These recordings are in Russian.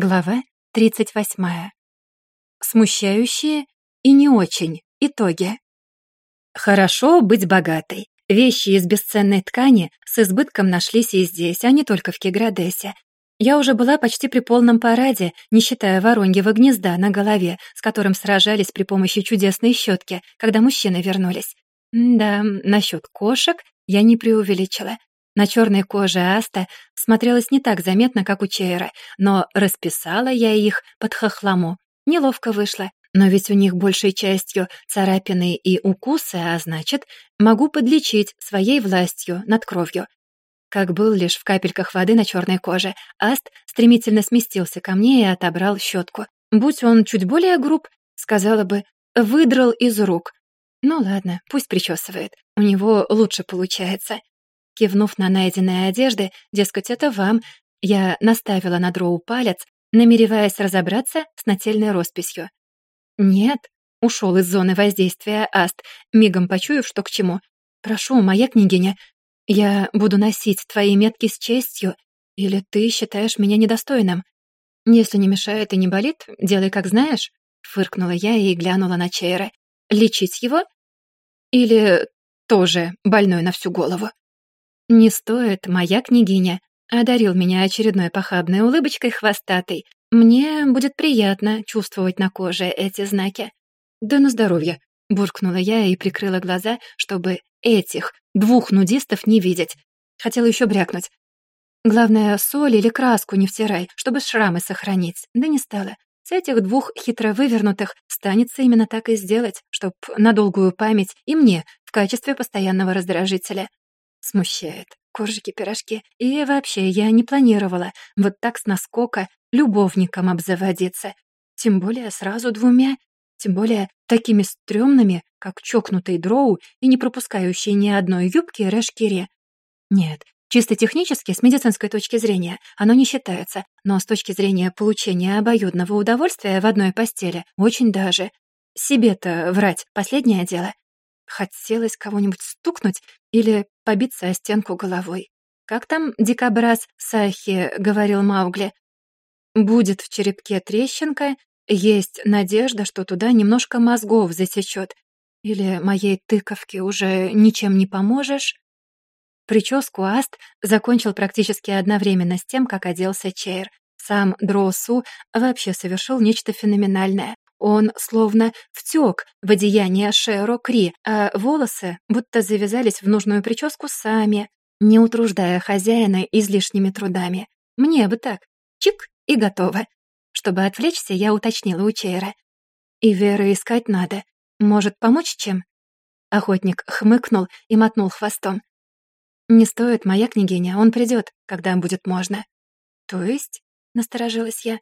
Глава 38. Смущающие и не очень. Итоги. Хорошо быть богатой. Вещи из бесценной ткани с избытком нашлись и здесь, а не только в Киградесе. Я уже была почти при полном параде, не считая вороньего гнезда на голове, с которым сражались при помощи чудесной щетки, когда мужчины вернулись. да, насчет кошек я не преувеличила. На черной коже Аста смотрелась не так заметно, как у Чейра, но расписала я их под хохлому. Неловко вышло, но ведь у них большей частью царапины и укусы, а значит, могу подлечить своей властью над кровью. Как был лишь в капельках воды на черной коже, Аст стремительно сместился ко мне и отобрал щетку. Будь он чуть более груб, сказала бы, выдрал из рук. Ну ладно, пусть причесывает, у него лучше получается. Кивнув на найденные одежды, дескать, это вам, я наставила на дроу палец, намереваясь разобраться с нательной росписью. «Нет», — ушел из зоны воздействия Аст, мигом почуяв, что к чему. «Прошу, моя княгиня, я буду носить твои метки с честью, или ты считаешь меня недостойным? Если не мешает и не болит, делай как знаешь», — фыркнула я и глянула на Чейра. «Лечить его? Или тоже больной на всю голову?» «Не стоит, моя княгиня», — одарил меня очередной похабной улыбочкой хвостатой. «Мне будет приятно чувствовать на коже эти знаки». «Да на здоровье», — буркнула я и прикрыла глаза, чтобы этих двух нудистов не видеть. Хотела еще брякнуть. Главное, соль или краску не втирай, чтобы шрамы сохранить. Да не стало. С этих двух хитро вывернутых станется именно так и сделать, чтоб на долгую память и мне в качестве постоянного раздражителя. Смущает. Коржики-пирожки. И вообще, я не планировала вот так с наскока любовником обзаводиться. Тем более сразу двумя. Тем более такими стрёмными, как чокнутый дроу и не пропускающий ни одной юбки Рэшкире. Нет, чисто технически, с медицинской точки зрения, оно не считается, но с точки зрения получения обоюдного удовольствия в одной постели очень даже. Себе-то врать — последнее дело. Хотелось кого-нибудь стукнуть или побиться о стенку головой. Как там дикобраз Сахи говорил Маугли? Будет в черепке трещинка, есть надежда, что туда немножко мозгов засечет. Или моей тыковке уже ничем не поможешь? Прическу Аст закончил практически одновременно с тем, как оделся Чейр. Сам Дросу вообще совершил нечто феноменальное. Он словно втек в одеяние Шеро Кри, а волосы будто завязались в нужную прическу сами, не утруждая хозяина излишними трудами. Мне бы так. Чик и готово. Чтобы отвлечься, я уточнила у Чейра. «И Веры искать надо. Может, помочь чем?» Охотник хмыкнул и мотнул хвостом. «Не стоит, моя княгиня, он придет, когда будет можно». «То есть?» — насторожилась я.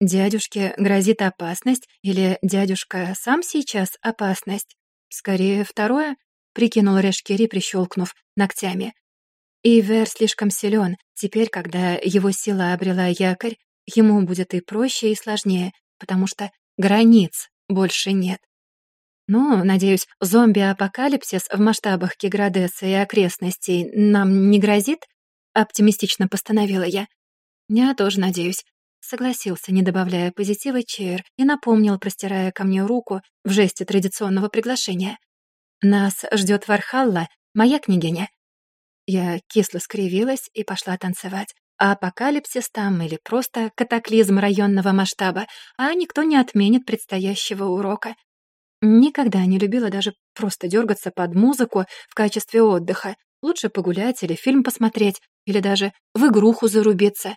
Дядюшке грозит опасность или дядюшка сам сейчас опасность? Скорее, второе, прикинул Решкири, прищелкнув ногтями. Ивер слишком силен. Теперь, когда его сила обрела якорь, ему будет и проще, и сложнее, потому что границ больше нет. Ну, надеюсь, зомби-апокалипсис в масштабах Киградеса и окрестностей нам не грозит? Оптимистично постановила я. Я тоже надеюсь. Согласился, не добавляя позитива, Чейр и напомнил, простирая ко мне руку в жесте традиционного приглашения. «Нас ждет Вархалла, моя княгиня». Я кисло скривилась и пошла танцевать. А апокалипсис там или просто катаклизм районного масштаба, а никто не отменит предстоящего урока. Никогда не любила даже просто дергаться под музыку в качестве отдыха. Лучше погулять или фильм посмотреть, или даже в игруху зарубиться.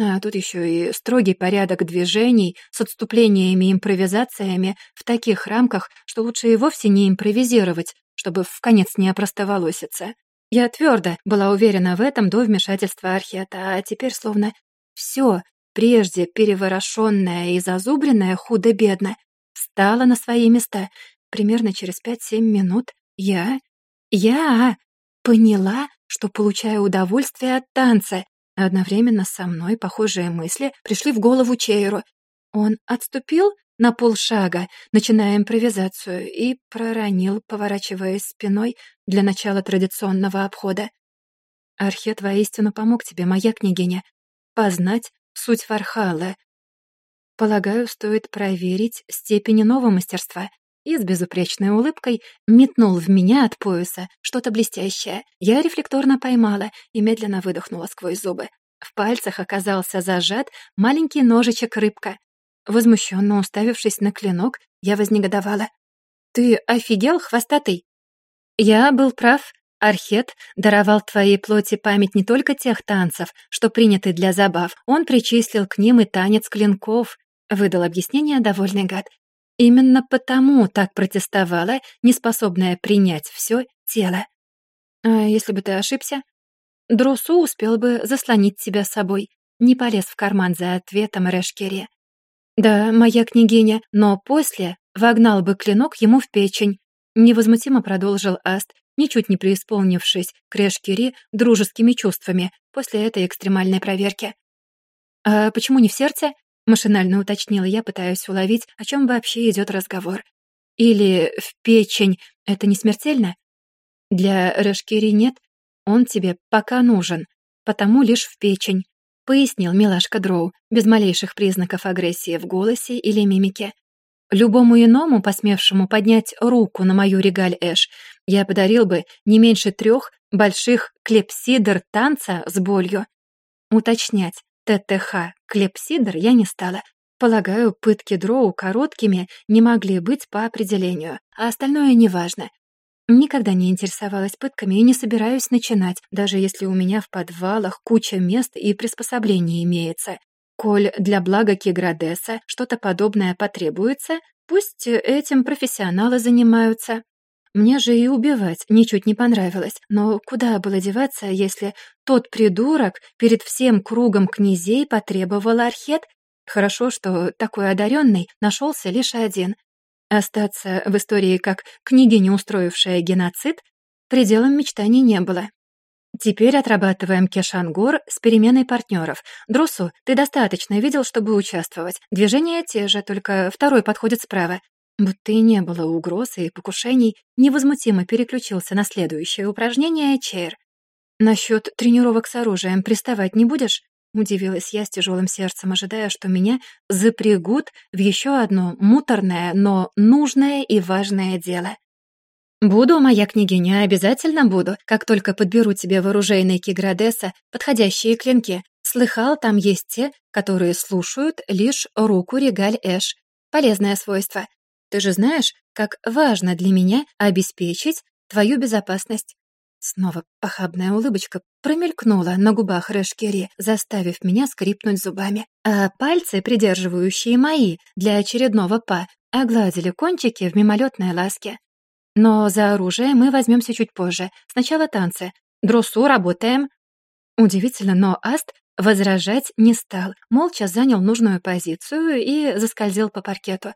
А тут еще и строгий порядок движений с отступлениями и импровизациями в таких рамках, что лучше и вовсе не импровизировать, чтобы в конец не опростоволоситься. Я твердо была уверена в этом до вмешательства Архета, а теперь словно все, прежде переворошенное и зазубренное худо-бедно, встало на свои места. Примерно через пять-семь минут я... я поняла, что получаю удовольствие от танца, Одновременно со мной похожие мысли пришли в голову Чейру. Он отступил на полшага, начиная импровизацию, и проронил, поворачиваясь спиной для начала традиционного обхода. «Архет воистину помог тебе, моя княгиня, познать суть Вархала. Полагаю, стоит проверить степень иного мастерства. И с безупречной улыбкой метнул в меня от пояса что-то блестящее. Я рефлекторно поймала и медленно выдохнула сквозь зубы. В пальцах оказался зажат маленький ножичек-рыбка. Возмущенно уставившись на клинок, я вознегодовала. «Ты офигел, хвостатый?» «Я был прав. Архет даровал твоей плоти память не только тех танцев, что приняты для забав, он причислил к ним и танец клинков», — выдал объяснение довольный гад. «Именно потому так протестовала, неспособная принять все тело. А если бы ты ошибся?» Друсу успел бы заслонить тебя собой, не полез в карман за ответом Решкере. «Да, моя княгиня, но после вогнал бы клинок ему в печень», невозмутимо продолжил Аст, ничуть не преисполнившись к Решкере дружескими чувствами после этой экстремальной проверки. «А почему не в сердце?» — машинально уточнила я, пытаясь уловить, о чем вообще идет разговор. «Или в печень — это не смертельно?» «Для Решкери нет, он тебе пока нужен, потому лишь в печень», — пояснил милашка Дроу, без малейших признаков агрессии в голосе или мимике. Любому иному, посмевшему поднять руку на мою регаль Эш, я подарил бы не меньше трех больших клепсидр танца с болью. Уточнять ТТХ клепсидр я не стала. Полагаю, пытки дроу короткими не могли быть по определению, а остальное неважно. Никогда не интересовалась пытками и не собираюсь начинать, даже если у меня в подвалах куча мест и приспособлений имеется. Коль для блага Киградеса что-то подобное потребуется, пусть этим профессионалы занимаются. Мне же и убивать ничуть не понравилось, но куда было деваться, если тот придурок перед всем кругом князей потребовал архет? Хорошо, что такой одаренный нашелся лишь один, Остаться в истории как княгиня, устроившая геноцид, пределом мечтаний не было. Теперь отрабатываем кешангор с переменой партнеров. Друсу, ты достаточно видел, чтобы участвовать. Движения те же, только второй подходит справа. Будто и не было угроз и покушений, невозмутимо переключился на следующее упражнение Чейр. Насчет тренировок с оружием приставать не будешь? Удивилась я с тяжелым сердцем, ожидая, что меня запрягут в еще одно муторное, но нужное и важное дело. «Буду, моя княгиня, обязательно буду, как только подберу тебе в оружейной Киградеса подходящие клинки. Слыхал, там есть те, которые слушают лишь руку Регаль Эш. Полезное свойство. Ты же знаешь, как важно для меня обеспечить твою безопасность. Снова похабная улыбочка промелькнула на губах Рэшкери, заставив меня скрипнуть зубами. А пальцы, придерживающие мои для очередного па, огладили кончики в мимолетной ласке. Но за оружие мы возьмемся чуть позже. Сначала танцы. Друсу работаем. Удивительно, но Аст возражать не стал, молча занял нужную позицию и заскользил по паркету.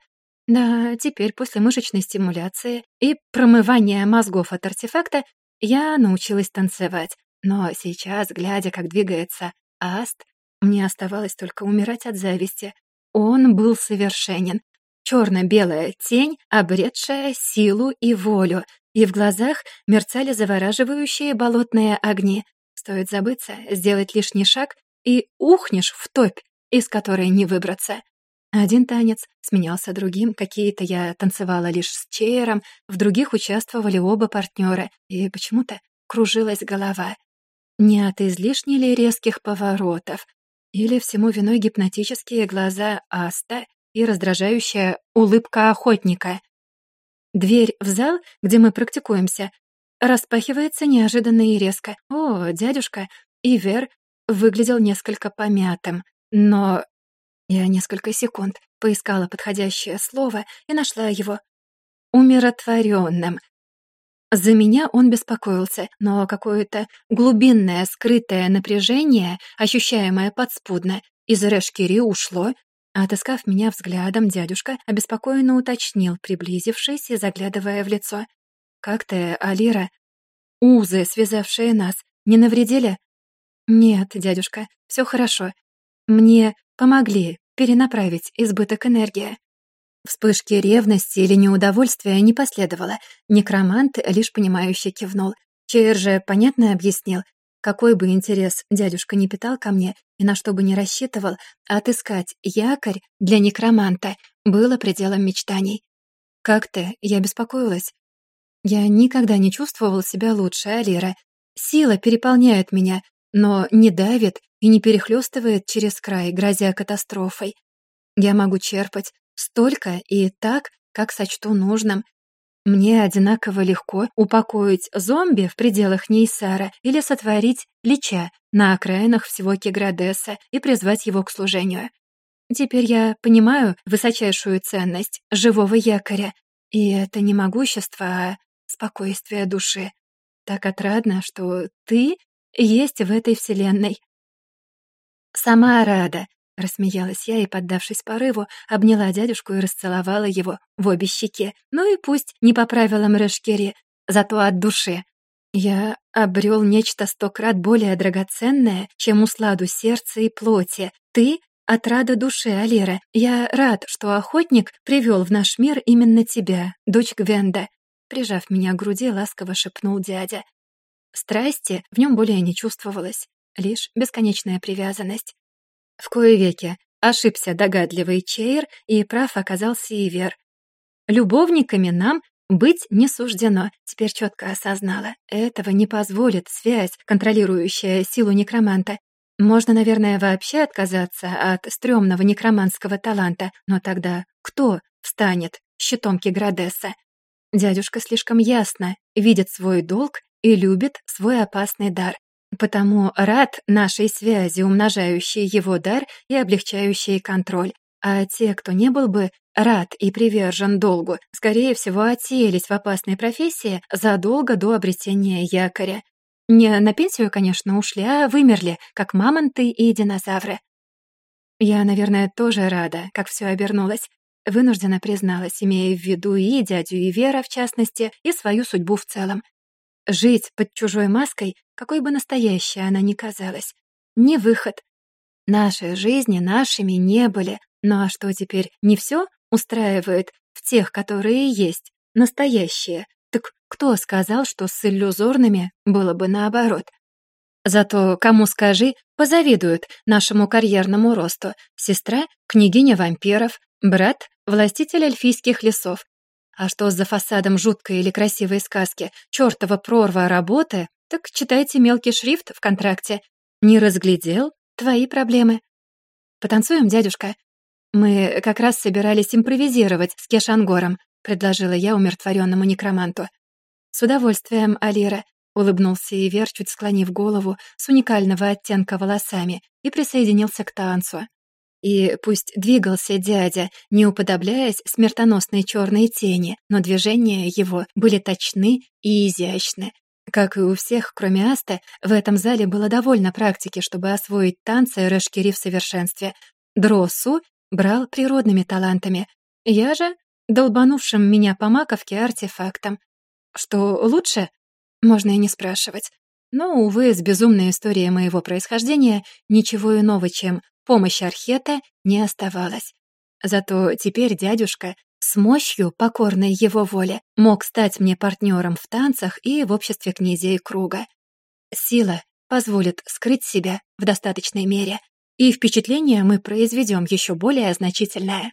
Да, теперь после мышечной стимуляции и промывания мозгов от артефакта я научилась танцевать, но сейчас, глядя, как двигается Аст, мне оставалось только умирать от зависти. Он был совершенен. Черно-белая тень, обретшая силу и волю, и в глазах мерцали завораживающие болотные огни. Стоит забыться, сделать лишний шаг, и ухнешь в топь, из которой не выбраться. Один танец сменялся другим, какие-то я танцевала лишь с Чейером, в других участвовали оба партнера, и почему-то кружилась голова. Не от излишне ли резких поворотов, или всему виной гипнотические глаза Аста и раздражающая улыбка охотника. Дверь в зал, где мы практикуемся, распахивается неожиданно и резко. О, дядюшка, Ивер выглядел несколько помятым, но я несколько секунд поискала подходящее слово и нашла его. Умиротворенным. За меня он беспокоился, но какое-то глубинное скрытое напряжение, ощущаемое подспудно, из Решкири ушло. Отыскав меня взглядом, дядюшка обеспокоенно уточнил, приблизившись и заглядывая в лицо. «Как ты, Алира? Узы, связавшие нас, не навредили?» «Нет, дядюшка, все хорошо. Мне помогли перенаправить избыток энергии. Вспышки ревности или неудовольствия не последовало. Некромант лишь понимающе кивнул. Чейр же понятно объяснил, какой бы интерес дядюшка не питал ко мне, и на что бы ни рассчитывал, отыскать якорь для некроманта было пределом мечтаний. «Как ты?» — я беспокоилась. Я никогда не чувствовал себя лучше, Алира. Сила переполняет меня, но не давит и не перехлёстывает через край, грозя катастрофой. Я могу черпать столько и так, как сочту нужным. Мне одинаково легко упокоить зомби в пределах Нейсара или сотворить лича на окраинах всего Кеградеса и призвать его к служению. Теперь я понимаю высочайшую ценность живого якоря, и это не могущество, а спокойствие души. Так отрадно, что ты есть в этой вселенной. Сама рада, Рассмеялась я и, поддавшись порыву, обняла дядюшку и расцеловала его в обе щеки. Ну и пусть не по правилам Решкери, зато от души. Я обрел нечто сто крат более драгоценное, чем усладу сердца и плоти. Ты — отрада души, Алира. Я рад, что охотник привел в наш мир именно тебя, дочь Гвенда. Прижав меня к груди, ласково шепнул дядя. Страсти в нем более не чувствовалось, лишь бесконечная привязанность. В кое веки ошибся догадливый Чейр, и прав оказался Ивер. Любовниками нам быть не суждено, теперь четко осознала. Этого не позволит связь, контролирующая силу некроманта. Можно, наверное, вообще отказаться от стрёмного некроманского таланта, но тогда кто встанет щитом Киградеса? Дядюшка слишком ясно видит свой долг и любит свой опасный дар. Потому рад нашей связи, умножающей его дар и облегчающей контроль. А те, кто не был бы рад и привержен долгу, скорее всего, отсеялись в опасной профессии задолго до обретения якоря. Не на пенсию, конечно, ушли, а вымерли, как мамонты и динозавры. Я, наверное, тоже рада, как все обернулось. Вынуждена призналась, имея в виду и дядю, и Вера, в частности, и свою судьбу в целом. Жить под чужой маской, какой бы настоящей она ни казалась, не выход. Наши жизни нашими не были, ну а что теперь, не все устраивает в тех, которые есть, настоящие? Так кто сказал, что с иллюзорными было бы наоборот? Зато кому скажи, позавидуют нашему карьерному росту. Сестра — княгиня вампиров, брат — властитель эльфийских лесов, а что за фасадом жуткой или красивой сказки чертова прорва работы, так читайте мелкий шрифт в контракте. Не разглядел? Твои проблемы. Потанцуем, дядюшка. Мы как раз собирались импровизировать с Кешангором, предложила я умиротворенному некроманту. С удовольствием, Алира, улыбнулся Ивер, чуть склонив голову с уникального оттенка волосами, и присоединился к танцу. И пусть двигался дядя, не уподобляясь смертоносной черной тени, но движения его были точны и изящны. Как и у всех, кроме Аста, в этом зале было довольно практики, чтобы освоить танцы Рэшкири в совершенстве. Дросу брал природными талантами. Я же — долбанувшим меня по маковке артефактом. Что лучше? Можно и не спрашивать. Но, увы, с безумной историей моего происхождения ничего иного, чем Помощи Архета не оставалось. Зато теперь дядюшка с мощью, покорной его воле, мог стать мне партнером в танцах и в обществе князей круга. Сила позволит скрыть себя в достаточной мере, и впечатление мы произведем еще более значительное.